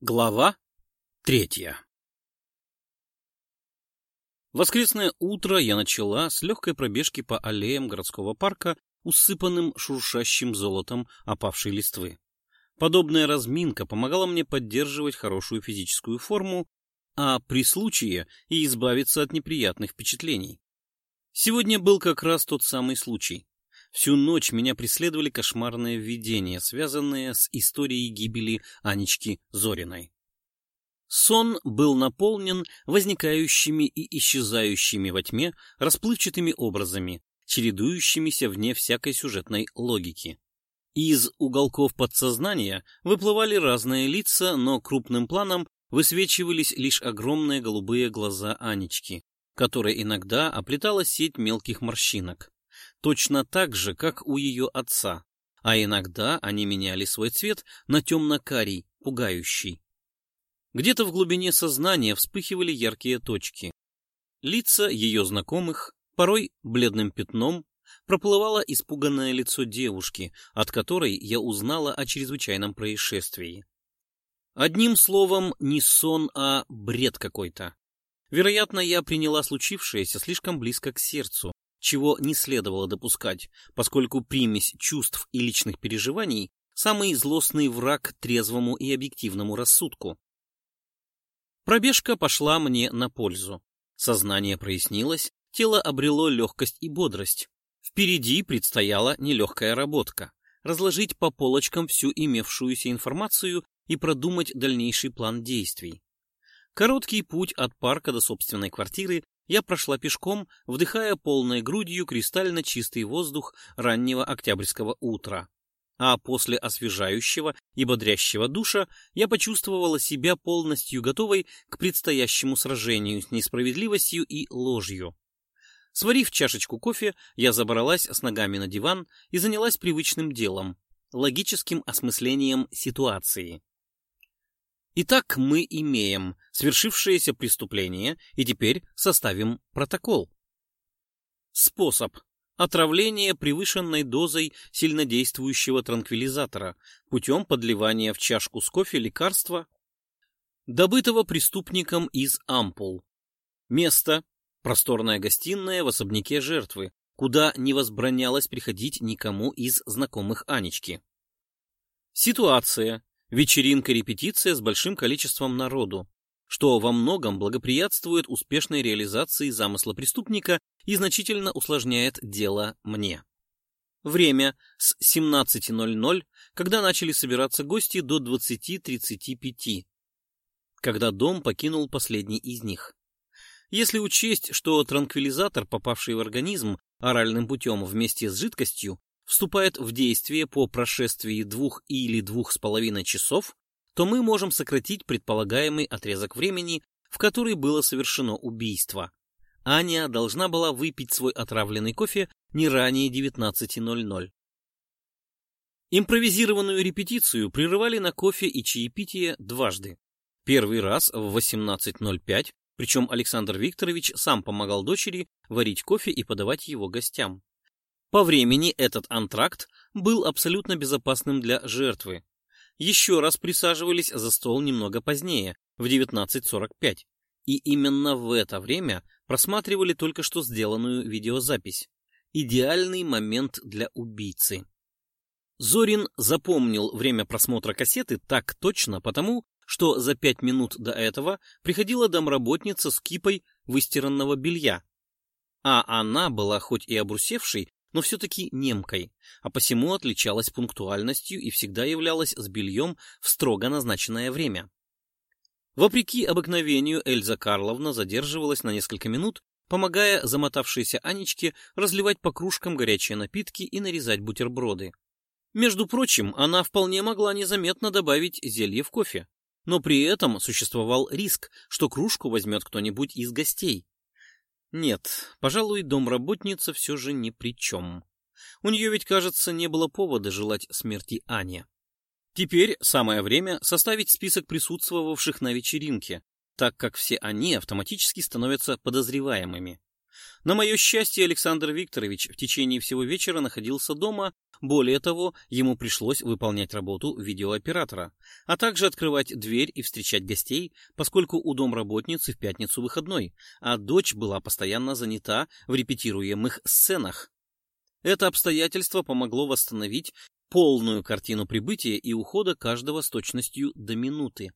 Глава третья Воскресное утро я начала с легкой пробежки по аллеям городского парка, усыпанным шуршащим золотом опавшей листвы. Подобная разминка помогала мне поддерживать хорошую физическую форму, а при случае и избавиться от неприятных впечатлений. Сегодня был как раз тот самый случай. Всю ночь меня преследовали кошмарные видения, связанные с историей гибели Анечки Зориной. Сон был наполнен возникающими и исчезающими во тьме расплывчатыми образами, чередующимися вне всякой сюжетной логики. Из уголков подсознания выплывали разные лица, но крупным планом высвечивались лишь огромные голубые глаза Анечки, которые иногда оплетала сеть мелких морщинок точно так же, как у ее отца, а иногда они меняли свой цвет на темно-карий, пугающий. Где-то в глубине сознания вспыхивали яркие точки. Лица ее знакомых, порой бледным пятном, проплывало испуганное лицо девушки, от которой я узнала о чрезвычайном происшествии. Одним словом, не сон, а бред какой-то. Вероятно, я приняла случившееся слишком близко к сердцу, чего не следовало допускать, поскольку примесь чувств и личных переживаний – самый злостный враг трезвому и объективному рассудку. Пробежка пошла мне на пользу. Сознание прояснилось, тело обрело легкость и бодрость. Впереди предстояла нелегкая работка – разложить по полочкам всю имевшуюся информацию и продумать дальнейший план действий. Короткий путь от парка до собственной квартиры я прошла пешком, вдыхая полной грудью кристально чистый воздух раннего октябрьского утра. А после освежающего и бодрящего душа я почувствовала себя полностью готовой к предстоящему сражению с несправедливостью и ложью. Сварив чашечку кофе, я забралась с ногами на диван и занялась привычным делом — логическим осмыслением ситуации. Итак, мы имеем свершившееся преступление и теперь составим протокол. Способ. Отравление превышенной дозой сильнодействующего транквилизатора путем подливания в чашку с кофе лекарства, добытого преступником из ампул. Место. Просторная гостиная в особняке жертвы, куда не возбранялось приходить никому из знакомых Анечки. Ситуация вечеринка-репетиция с большим количеством народу, что во многом благоприятствует успешной реализации замысла преступника и значительно усложняет дело мне. Время с 17.00, когда начали собираться гости, до 20.35, когда дом покинул последний из них. Если учесть, что транквилизатор, попавший в организм оральным путем вместе с жидкостью, вступает в действие по прошествии двух или двух с половиной часов, то мы можем сократить предполагаемый отрезок времени, в который было совершено убийство. Аня должна была выпить свой отравленный кофе не ранее 19.00. Импровизированную репетицию прерывали на кофе и чаепитие дважды. Первый раз в 18.05, причем Александр Викторович сам помогал дочери варить кофе и подавать его гостям. По времени этот антракт был абсолютно безопасным для жертвы. Еще раз присаживались за стол немного позднее, в 19.45, и именно в это время просматривали только что сделанную видеозапись. Идеальный момент для убийцы. Зорин запомнил время просмотра кассеты так точно потому, что за пять минут до этого приходила домработница с кипой выстиранного белья. А она была хоть и обрусевшей, но все-таки немкой, а посему отличалась пунктуальностью и всегда являлась с бельем в строго назначенное время. Вопреки обыкновению Эльза Карловна задерживалась на несколько минут, помогая замотавшейся Анечке разливать по кружкам горячие напитки и нарезать бутерброды. Между прочим, она вполне могла незаметно добавить зелье в кофе, но при этом существовал риск, что кружку возьмет кто-нибудь из гостей, нет, пожалуй, домработница все же ни при чем. У нее ведь, кажется, не было повода желать смерти Ане. Теперь самое время составить список присутствовавших на вечеринке, так как все они автоматически становятся подозреваемыми. На мое счастье, Александр Викторович в течение всего вечера находился дома, более того, ему пришлось выполнять работу видеооператора, а также открывать дверь и встречать гостей, поскольку у домработницы в пятницу выходной, а дочь была постоянно занята в репетируемых сценах. Это обстоятельство помогло восстановить полную картину прибытия и ухода каждого с точностью до минуты.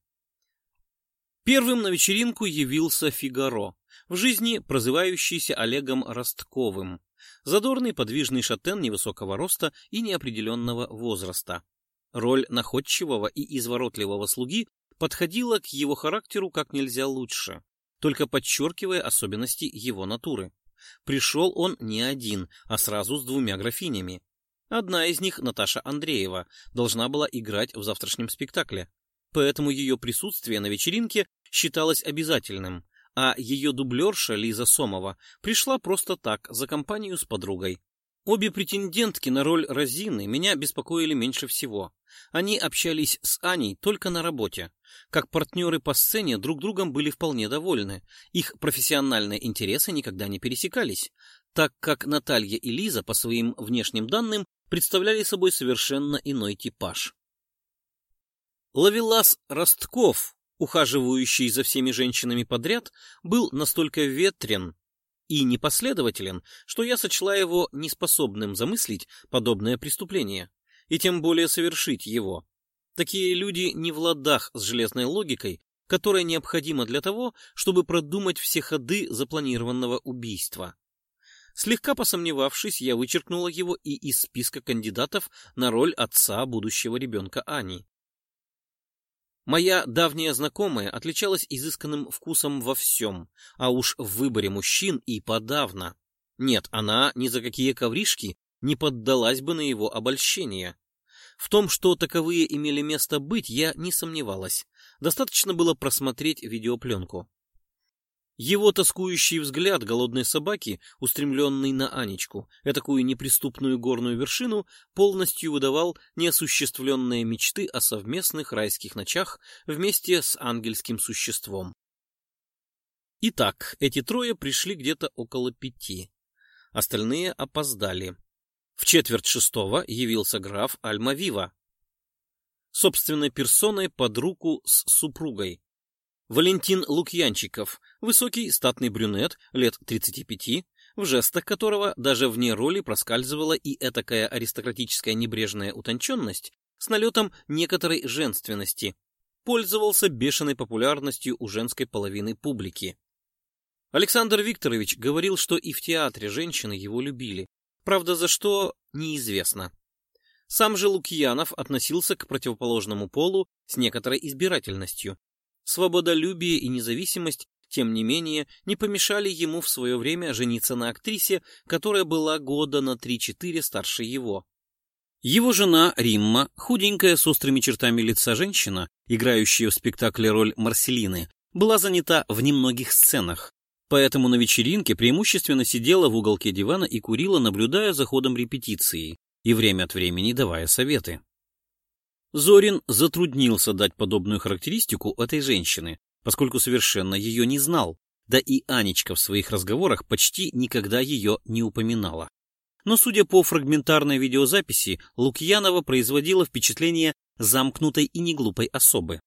Первым на вечеринку явился Фигаро, в жизни прозывающийся Олегом Ростковым, задорный подвижный шатен невысокого роста и неопределенного возраста. Роль находчивого и изворотливого слуги подходила к его характеру как нельзя лучше, только подчеркивая особенности его натуры. Пришел он не один, а сразу с двумя графинями. Одна из них, Наташа Андреева, должна была играть в завтрашнем спектакле поэтому ее присутствие на вечеринке считалось обязательным, а ее дублерша Лиза Сомова пришла просто так, за компанию с подругой. Обе претендентки на роль Розины меня беспокоили меньше всего. Они общались с Аней только на работе. Как партнеры по сцене друг другом были вполне довольны. Их профессиональные интересы никогда не пересекались, так как Наталья и Лиза по своим внешним данным представляли собой совершенно иной типаж. Ловелас Ростков, ухаживающий за всеми женщинами подряд, был настолько ветрен и непоследователен, что я сочла его неспособным замыслить подобное преступление, и тем более совершить его. Такие люди не в ладах с железной логикой, которая необходима для того, чтобы продумать все ходы запланированного убийства. Слегка посомневавшись, я вычеркнула его и из списка кандидатов на роль отца будущего ребенка Ани. Моя давняя знакомая отличалась изысканным вкусом во всем, а уж в выборе мужчин и подавно. Нет, она ни за какие ковришки не поддалась бы на его обольщение. В том, что таковые имели место быть, я не сомневалась. Достаточно было просмотреть видеопленку. Его тоскующий взгляд голодной собаки, устремленный на Анечку, этакую неприступную горную вершину, полностью выдавал неосуществленные мечты о совместных райских ночах вместе с ангельским существом. Итак, эти трое пришли где-то около пяти. Остальные опоздали. В четверть шестого явился граф Альмавива. Собственной персоной под руку с супругой. Валентин Лукьянчиков, высокий статный брюнет, лет 35, в жестах которого даже вне роли проскальзывала и этакая аристократическая небрежная утонченность с налетом некоторой женственности, пользовался бешеной популярностью у женской половины публики. Александр Викторович говорил, что и в театре женщины его любили, правда за что неизвестно. Сам же Лукьянов относился к противоположному полу с некоторой избирательностью, Свободолюбие и независимость, тем не менее, не помешали ему в свое время жениться на актрисе, которая была года на 3-4 старше его. Его жена Римма, худенькая с острыми чертами лица женщина, играющая в спектакле роль Марселины, была занята в немногих сценах, поэтому на вечеринке преимущественно сидела в уголке дивана и курила, наблюдая за ходом репетиции и время от времени давая советы. Зорин затруднился дать подобную характеристику этой женщины, поскольку совершенно ее не знал, да и Анечка в своих разговорах почти никогда ее не упоминала. Но, судя по фрагментарной видеозаписи, Лукьянова производила впечатление замкнутой и неглупой особы.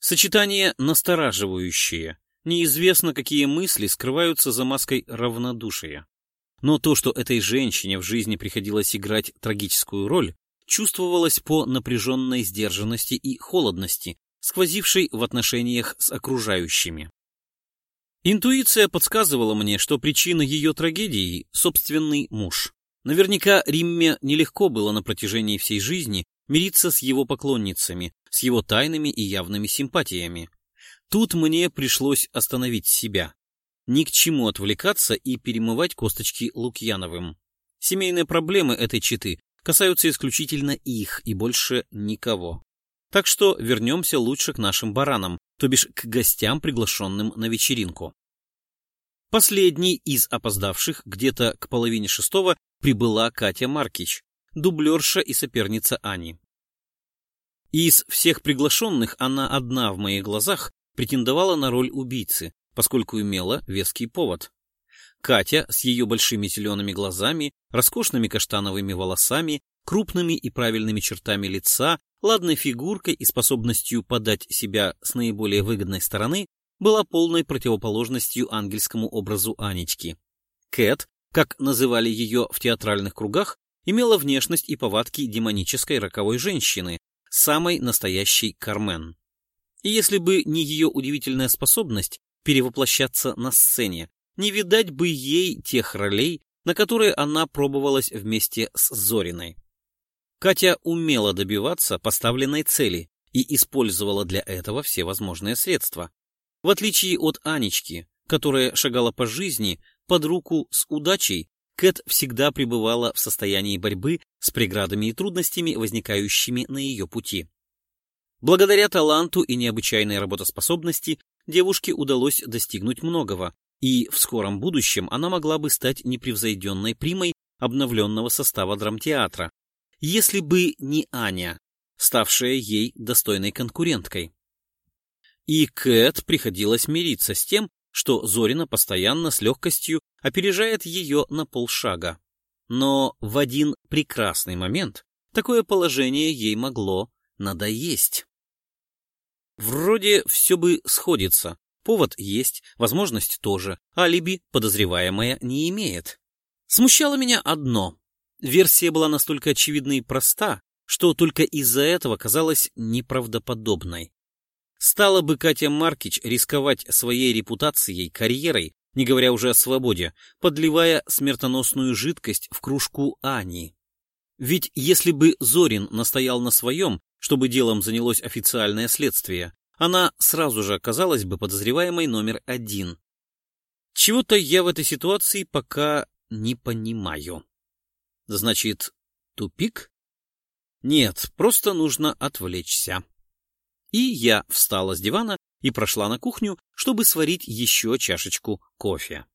Сочетание настораживающее. Неизвестно, какие мысли скрываются за маской равнодушия. Но то, что этой женщине в жизни приходилось играть трагическую роль, чувствовалось по напряженной сдержанности и холодности, сквозившей в отношениях с окружающими. Интуиция подсказывала мне, что причина ее трагедии — собственный муж. Наверняка Римме нелегко было на протяжении всей жизни мириться с его поклонницами, с его тайными и явными симпатиями. Тут мне пришлось остановить себя. Ни к чему отвлекаться и перемывать косточки Лукьяновым. Семейные проблемы этой четы касаются исключительно их и больше никого. Так что вернемся лучше к нашим баранам, то бишь к гостям, приглашенным на вечеринку. Последней из опоздавших, где-то к половине шестого, прибыла Катя Маркич, дублерша и соперница Ани. Из всех приглашенных она одна в моих глазах претендовала на роль убийцы, поскольку имела веский повод. Катя с ее большими зелеными глазами, роскошными каштановыми волосами, крупными и правильными чертами лица, ладной фигуркой и способностью подать себя с наиболее выгодной стороны, была полной противоположностью ангельскому образу Анечки. Кэт, как называли ее в театральных кругах, имела внешность и повадки демонической роковой женщины, самой настоящей Кармен. И если бы не ее удивительная способность перевоплощаться на сцене, не видать бы ей тех ролей, на которые она пробовалась вместе с Зориной. Катя умела добиваться поставленной цели и использовала для этого все возможные средства. В отличие от Анечки, которая шагала по жизни под руку с удачей, Кэт всегда пребывала в состоянии борьбы с преградами и трудностями, возникающими на ее пути. Благодаря таланту и необычайной работоспособности девушке удалось достигнуть многого, и в скором будущем она могла бы стать непревзойденной примой обновленного состава драмтеатра, если бы не Аня, ставшая ей достойной конкуренткой. И Кэт приходилось мириться с тем, что Зорина постоянно с легкостью опережает ее на полшага. Но в один прекрасный момент такое положение ей могло надоесть. Вроде все бы сходится, повод есть, возможность тоже, алиби подозреваемая не имеет. Смущало меня одно. Версия была настолько очевидна и проста, что только из-за этого казалась неправдоподобной. Стала бы Катя Маркич рисковать своей репутацией, карьерой, не говоря уже о свободе, подливая смертоносную жидкость в кружку Ани. Ведь если бы Зорин настоял на своем, чтобы делом занялось официальное следствие, она сразу же оказалась бы подозреваемой номер один. Чего-то я в этой ситуации пока не понимаю. Значит, тупик? Нет, просто нужно отвлечься. И я встала с дивана и прошла на кухню, чтобы сварить еще чашечку кофе.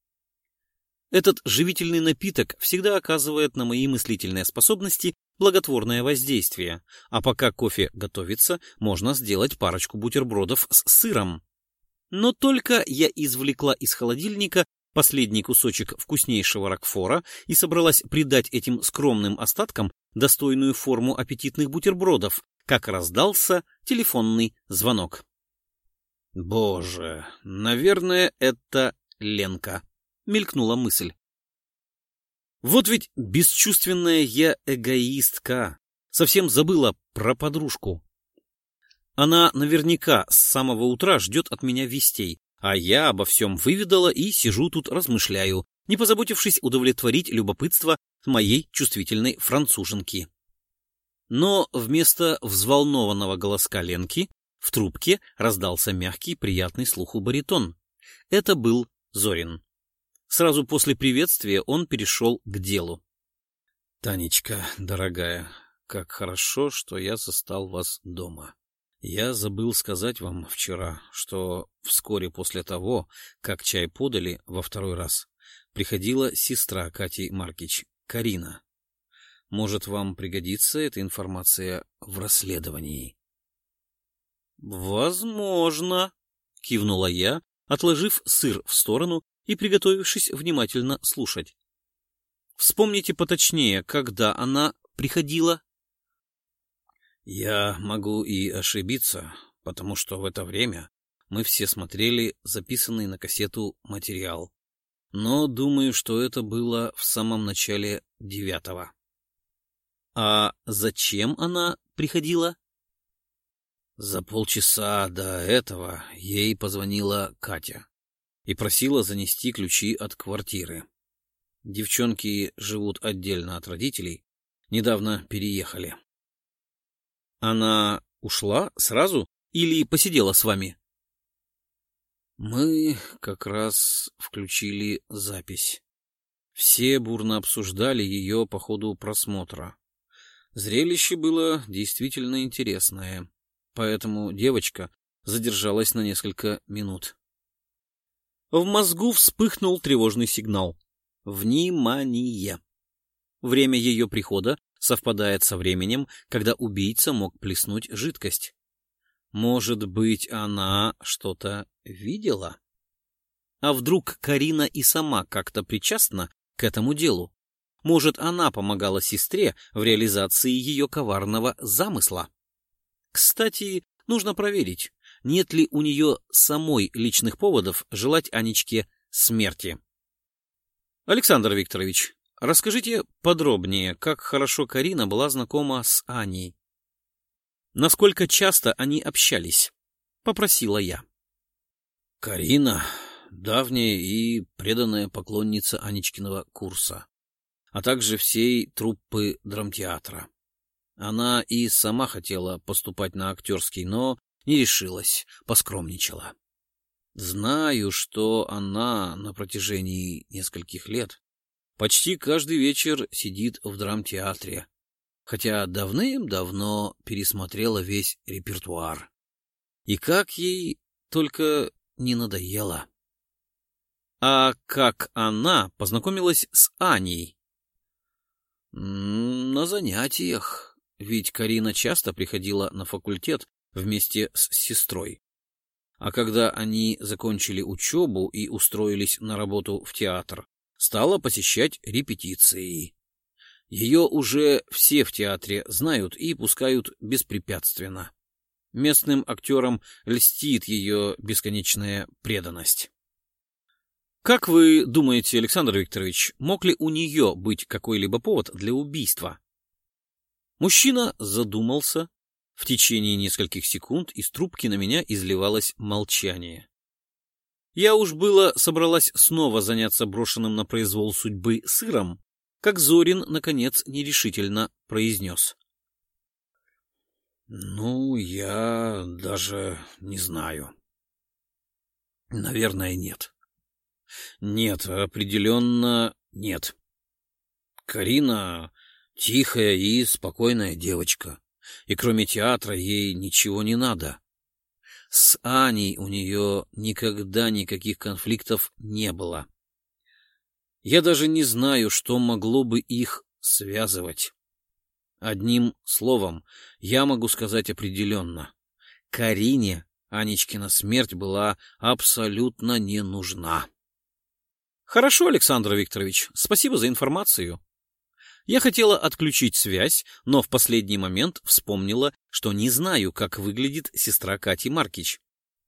Этот живительный напиток всегда оказывает на мои мыслительные способности благотворное воздействие, а пока кофе готовится, можно сделать парочку бутербродов с сыром. Но только я извлекла из холодильника последний кусочек вкуснейшего ракфора и собралась придать этим скромным остаткам достойную форму аппетитных бутербродов, как раздался телефонный звонок. «Боже, наверное, это Ленка», — мелькнула мысль. «Вот ведь бесчувственная я эгоистка, совсем забыла про подружку. Она наверняка с самого утра ждет от меня вестей, а я обо всем выведала и сижу тут размышляю, не позаботившись удовлетворить любопытство моей чувствительной француженки. Но вместо взволнованного голоска Ленки в трубке раздался мягкий, приятный слуху баритон. Это был Зорин. Сразу после приветствия он перешел к делу. — Танечка, дорогая, как хорошо, что я застал вас дома. Я забыл сказать вам вчера, что вскоре после того, как чай подали во второй раз, приходила сестра Кати Маркич, Карина. Может, вам пригодится эта информация в расследовании? — Возможно, — кивнула я, отложив сыр в сторону и приготовившись внимательно слушать. — Вспомните поточнее, когда она приходила я могу и ошибиться, потому что в это время мы все смотрели записанный на кассету материал. Но думаю, что это было в самом начале девятого. А зачем она приходила? За полчаса до этого ей позвонила Катя и просила занести ключи от квартиры. Девчонки живут отдельно от родителей, недавно переехали. Она ушла сразу или посидела с вами? Мы как раз включили запись. Все бурно обсуждали ее по ходу просмотра. Зрелище было действительно интересное, поэтому девочка задержалась на несколько минут. В мозгу вспыхнул тревожный сигнал. Внимание! Время ее прихода совпадает со временем, когда убийца мог плеснуть жидкость. Может быть, она что-то видела? А вдруг Карина и сама как-то причастна к этому делу? Может, она помогала сестре в реализации ее коварного замысла? Кстати, нужно проверить, нет ли у нее самой личных поводов желать Анечке смерти. Александр Викторович, расскажите подробнее, как хорошо Карина была знакома с Аней. Насколько часто они общались? Попросила я. Карина — давняя и преданная поклонница Анечкиного курса, а также всей труппы драмтеатра. Она и сама хотела поступать на актерский, но не решилась, поскромничала. Знаю, что она на протяжении нескольких лет почти каждый вечер сидит в драмтеатре, хотя давным-давно пересмотрела весь репертуар. И как ей только не надоело. А как она познакомилась с Аней? На занятиях, ведь Карина часто приходила на факультет вместе с сестрой. А когда они закончили учебу и устроились на работу в театр, стала посещать репетиции. Ее уже все в театре знают и пускают беспрепятственно. Местным актерам льстит ее бесконечная преданность. Как вы думаете, Александр Викторович, мог ли у нее быть какой-либо повод для убийства? Мужчина задумался, в течение нескольких секунд из трубки на меня изливалось молчание. Я уж было собралась снова заняться брошенным на произвол судьбы сыром, как Зорин, наконец, нерешительно произнес. — Ну, я даже не знаю. Наверное, нет. Нет, определенно нет. Карина тихая и спокойная девочка и кроме театра ей ничего не надо. С Аней у нее никогда никаких конфликтов не было. Я даже не знаю, что могло бы их связывать. Одним словом, я могу сказать определенно. Карине Анечкина смерть была абсолютно не нужна. Хорошо, Александр Викторович, спасибо за информацию. Я хотела отключить связь, но в последний момент вспомнила, что не знаю, как выглядит сестра Кати Маркич.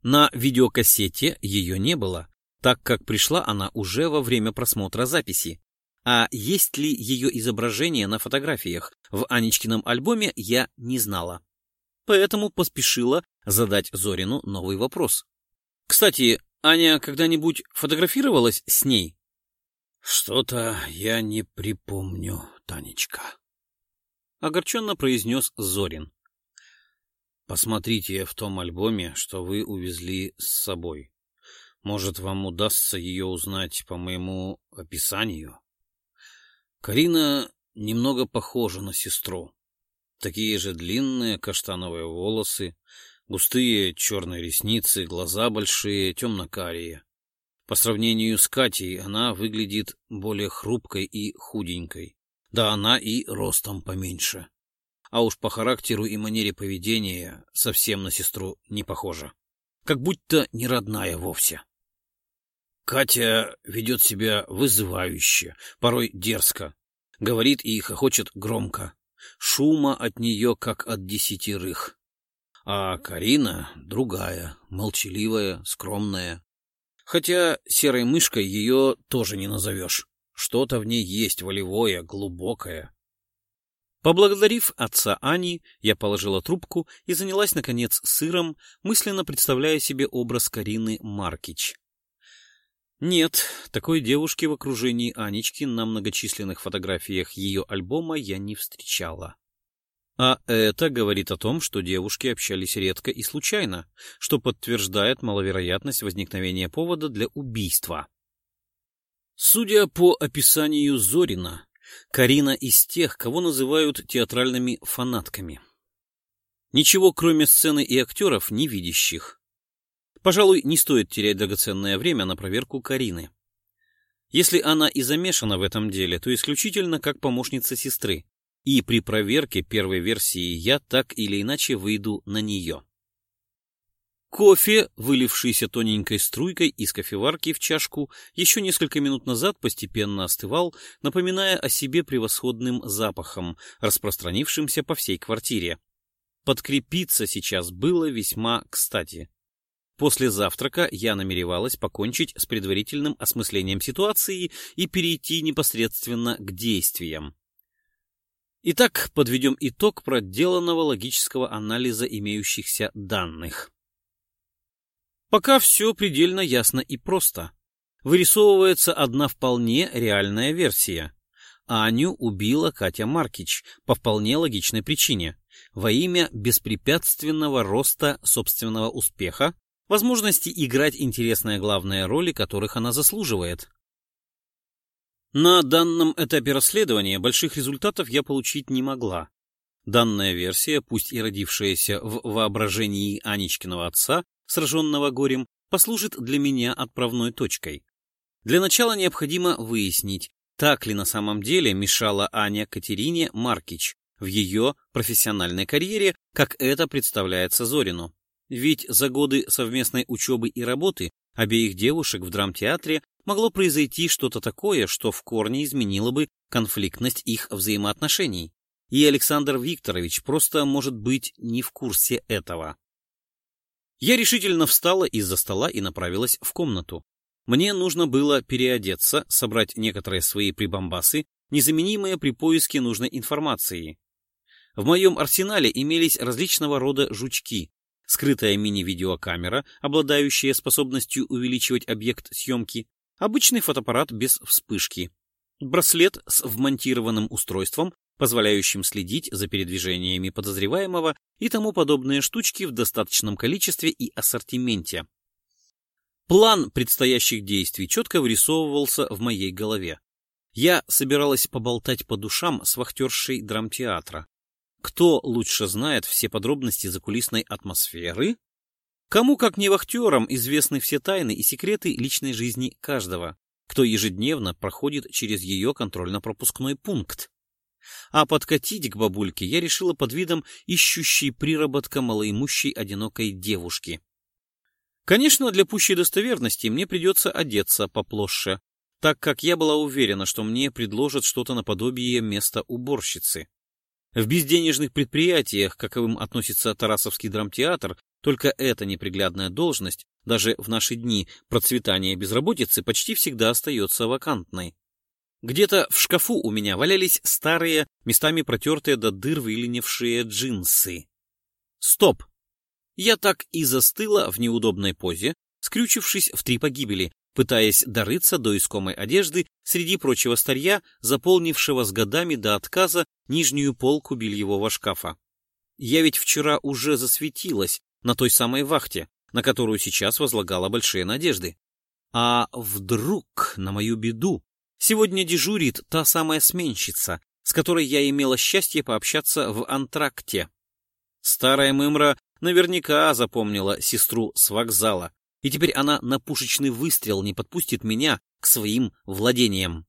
На видеокассете ее не было, так как пришла она уже во время просмотра записи. А есть ли ее изображение на фотографиях в Анечкином альбоме, я не знала. Поэтому поспешила задать Зорину новый вопрос. Кстати, Аня когда-нибудь фотографировалась с ней? Что-то я не припомню, Танечка. Огорченно произнес Зорин. Посмотрите в том альбоме, что вы увезли с собой. Может, вам удастся ее узнать по моему описанию? Карина немного похожа на сестру. Такие же длинные каштановые волосы, густые черные ресницы, глаза большие, темно-карие. По сравнению с Катей она выглядит более хрупкой и худенькой. Да она и ростом поменьше. А уж по характеру и манере поведения совсем на сестру не похожа. Как будто не родная вовсе. Катя ведет себя вызывающе, порой дерзко. Говорит и хохочет громко. Шума от нее, как от десятерых. А Карина другая, молчаливая, скромная. Хотя серой мышкой ее тоже не назовешь. Что-то в ней есть волевое, глубокое. Поблагодарив отца Ани, я положила трубку и занялась, наконец, сыром, мысленно представляя себе образ Карины Маркич. Нет, такой девушки в окружении Анечки на многочисленных фотографиях ее альбома я не встречала. А это говорит о том, что девушки общались редко и случайно, что подтверждает маловероятность возникновения повода для убийства. Судя по описанию Зорина, Карина из тех, кого называют театральными фанатками. Ничего, кроме сцены и актеров, не видящих. Пожалуй, не стоит терять драгоценное время на проверку Карины. Если она и замешана в этом деле, то исключительно как помощница сестры, и при проверке первой версии я так или иначе выйду на нее. Кофе, вылившийся тоненькой струйкой из кофеварки в чашку, еще несколько минут назад постепенно остывал, напоминая о себе превосходным запахом, распространившимся по всей квартире. Подкрепиться сейчас было весьма кстати. После завтрака я намеревалась покончить с предварительным осмыслением ситуации и перейти непосредственно к действиям. Итак, подведем итог проделанного логического анализа имеющихся данных. Пока все предельно ясно и просто. Вырисовывается одна вполне реальная версия. Аню убила Катя Маркич по вполне логичной причине. Во имя беспрепятственного роста собственного успеха, возможности играть интересные главные роли, которых она заслуживает. На данном этапе расследования больших результатов я получить не могла. Данная версия, пусть и родившаяся в воображении Анечкиного отца, сраженного горем, послужит для меня отправной точкой. Для начала необходимо выяснить, так ли на самом деле мешала Аня Катерине Маркич в ее профессиональной карьере, как это представляется Зорину. Ведь за годы совместной учебы и работы обеих девушек в драмтеатре могло произойти что-то такое, что в корне изменило бы конфликтность их взаимоотношений. И Александр Викторович просто может быть не в курсе этого. Я решительно встала из-за стола и направилась в комнату. Мне нужно было переодеться, собрать некоторые свои прибамбасы, незаменимые при поиске нужной информации. В моем арсенале имелись различного рода жучки, скрытая мини-видеокамера, обладающая способностью увеличивать объект съемки, обычный фотоаппарат без вспышки, браслет с вмонтированным устройством, позволяющим следить за передвижениями подозреваемого и тому подобные штучки в достаточном количестве и ассортименте. План предстоящих действий четко вырисовывался в моей голове. Я собиралась поболтать по душам с вахтершей драмтеатра. Кто лучше знает все подробности закулисной атмосферы? Кому, как не вахтерам, известны все тайны и секреты личной жизни каждого, кто ежедневно проходит через ее контрольно-пропускной пункт? А подкатить к бабульке я решила под видом ищущей приработка малоимущей одинокой девушки. Конечно, для пущей достоверности мне придется одеться поплоше, так как я была уверена, что мне предложат что-то наподобие места уборщицы. В безденежных предприятиях, каковым относится Тарасовский драмтеатр, только эта неприглядная должность, даже в наши дни процветания безработицы, почти всегда остается вакантной. Где-то в шкафу у меня валялись старые, местами протертые до дыр выленившие джинсы. Стоп! Я так и застыла в неудобной позе, скрючившись в три погибели, пытаясь дорыться до искомой одежды среди прочего старья, заполнившего с годами до отказа нижнюю полку бельевого шкафа. Я ведь вчера уже засветилась на той самой вахте, на которую сейчас возлагала большие надежды. А вдруг, на мою беду, Сегодня дежурит та самая сменщица, с которой я имела счастье пообщаться в антракте. Старая мымра наверняка запомнила сестру с вокзала, и теперь она на пушечный выстрел не подпустит меня к своим владениям.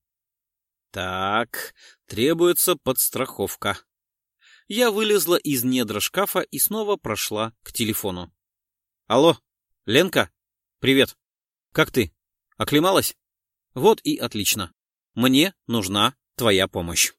Так, требуется подстраховка. Я вылезла из недра шкафа и снова прошла к телефону. Алло, Ленка? Привет. Как ты? Оклемалась? Вот и отлично. Мне нужна твоя помощь.